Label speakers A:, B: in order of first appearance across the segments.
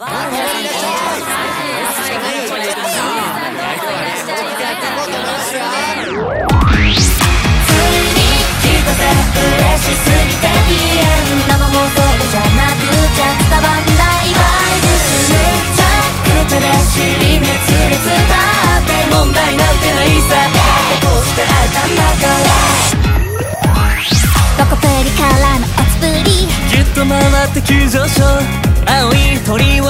A: どこペリからのおつぶり。
B: ぎゅっと回って急上昇。青い鳥を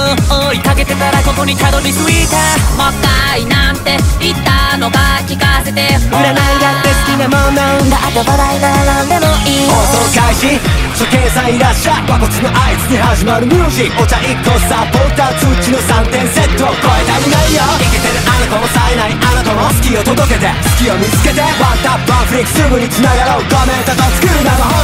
B: 追いかけてたらここにたどり着いた
A: もったいなんて言ったのか聞かせて
B: 占いだって好きなものだ。
A: って話題ならんでもいい。
C: 放送開始処刑さんいらっしゃい和骨の合図で始まるミュージックお茶1個サポーター通知の3点セット超えたくないよ。イケてるあなたも冴えない。あなたも好きを届けて。好きを見つけて。ワンタップワンフリックすぐに繋がろう。コメントと作る生放送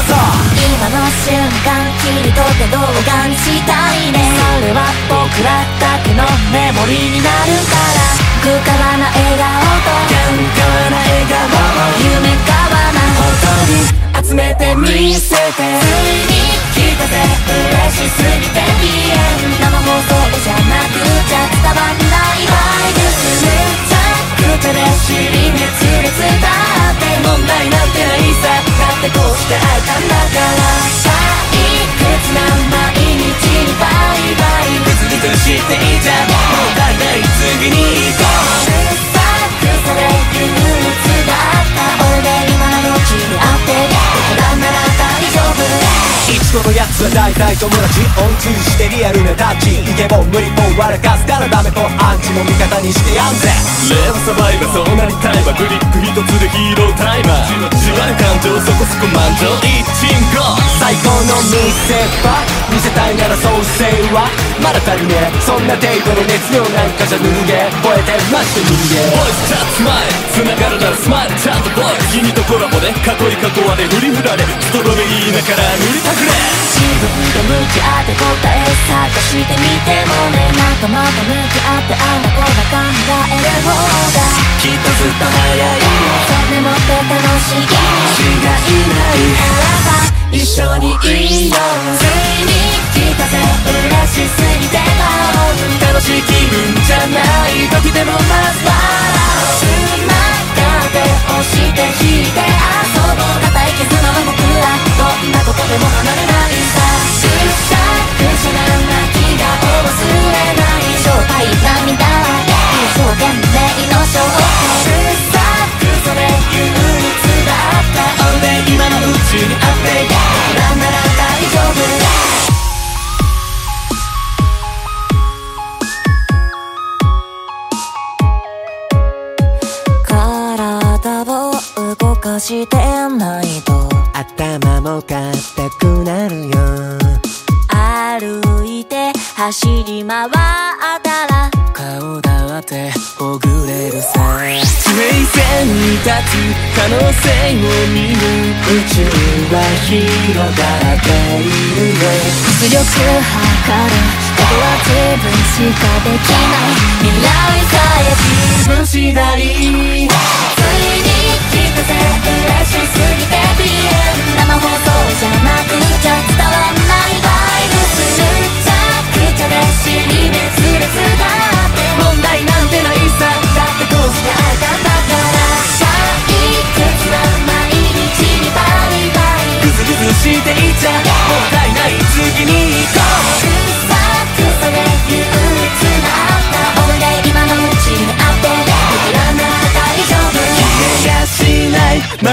A: 動画にしたいねそれは僕らだけのメモリーになるから空からな笑顔と
B: キャンカーな笑顔を
A: 夢かわな
B: 本当に集めてみせてつ
A: いに来たぜ嬉しすぎてピエン生放送じゃなくちゃ伝わんないバイブスめちゃくちゃで尻滅
C: つは大体友達音中してリアルなタッチイケボ無理も笑かすからダメポンアンチも味方にしてやんぜ
B: レバサバイバーそうなりたいわグリップ一つでヒーロータイマーじわる感情そこそこ満場一鎮ゴ
C: 最高の見せ場見せたいならそうせいは。まだ足りねえ。そんな程度の熱量なんかじゃ脱げ超えてマジで逃げ
B: ボイスチャットスマイル。繋がるならスマイル。ちゃんとボイス君とコラボで囲い囲われ振り振られストロベリーなから塗りたくれ
A: 自分と向き合って答え探してみてもね仲間と向き合ってあらこら考える方が
B: きっとずっと早い
A: それもって楽しい
B: 違いない
A: し
B: い気分じゃない時でもまずは。
A: つながって押して引いて遊ぼう固い絆は僕らどんなことでも離れないかしてないと。
C: 頭も硬くなるよ。
A: 歩いて走り回ったら
B: 顔だってほぐれるさ。地平線に立つ可能性を見る宇宙は広がっているよ。
A: 実力測る。ことは自分しかできない。未来さえ
B: 自分次第
A: ついに来たぜ嬉しすぎてピエン生放送じゃなくちゃ伝わんないバイブスめちゃくちゃで尻滅裂だって
B: 問題なんてないさ
A: だってこうして会えたんだから退屈な毎日にバイバイ
B: グズグズしていちゃう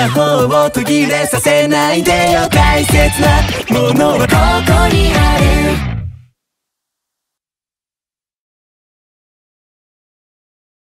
B: 魔法を途切れさせないでよ。大切なものは
A: ここにある。